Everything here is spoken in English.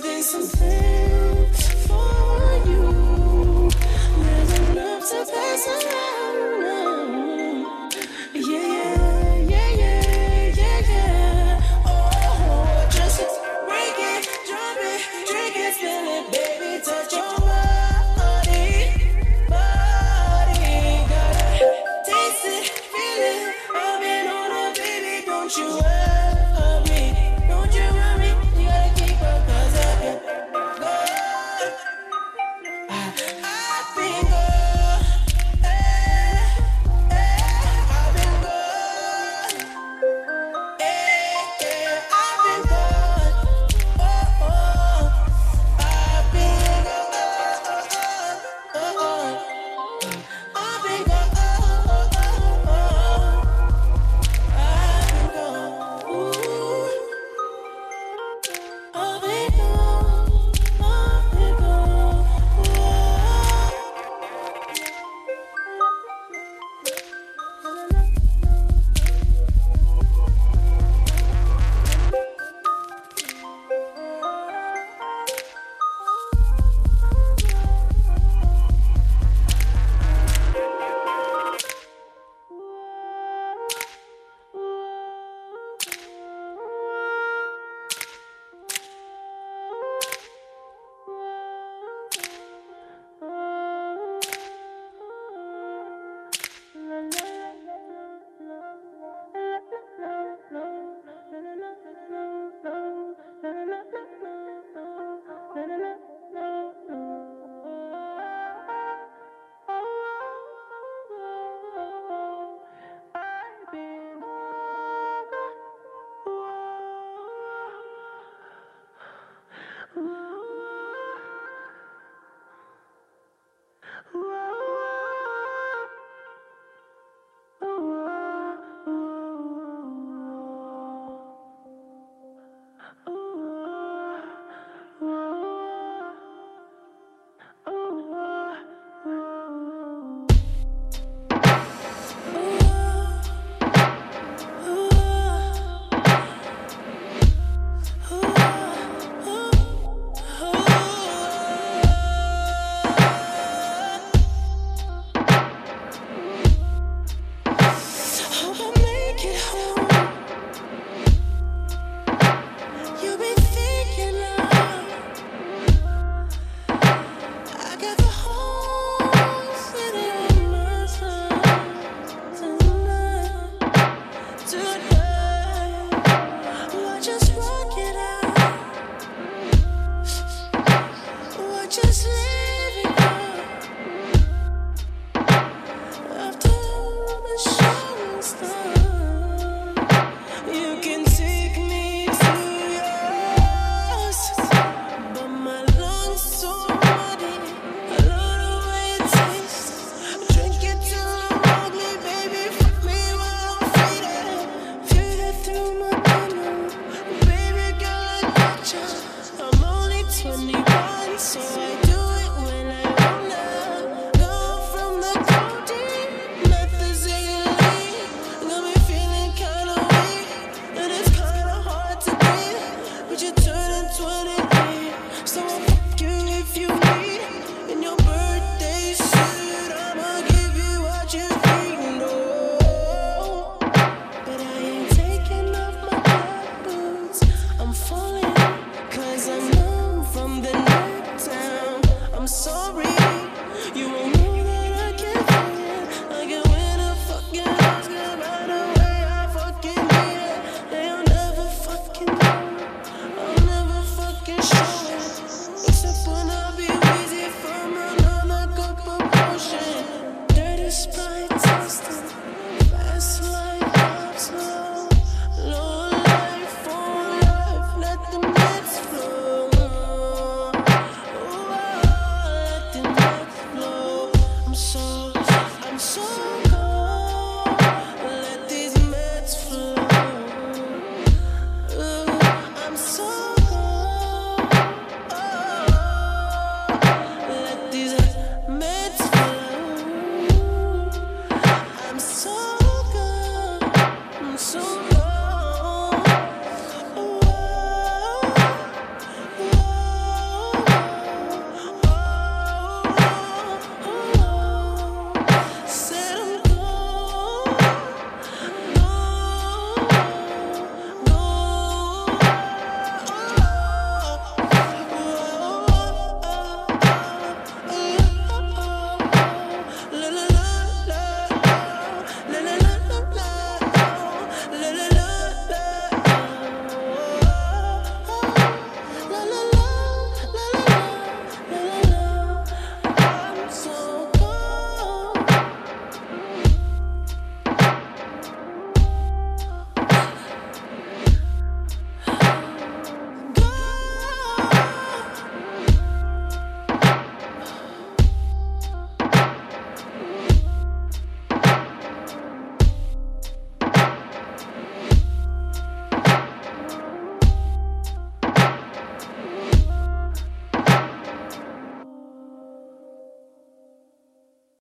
Let them so, I'm so.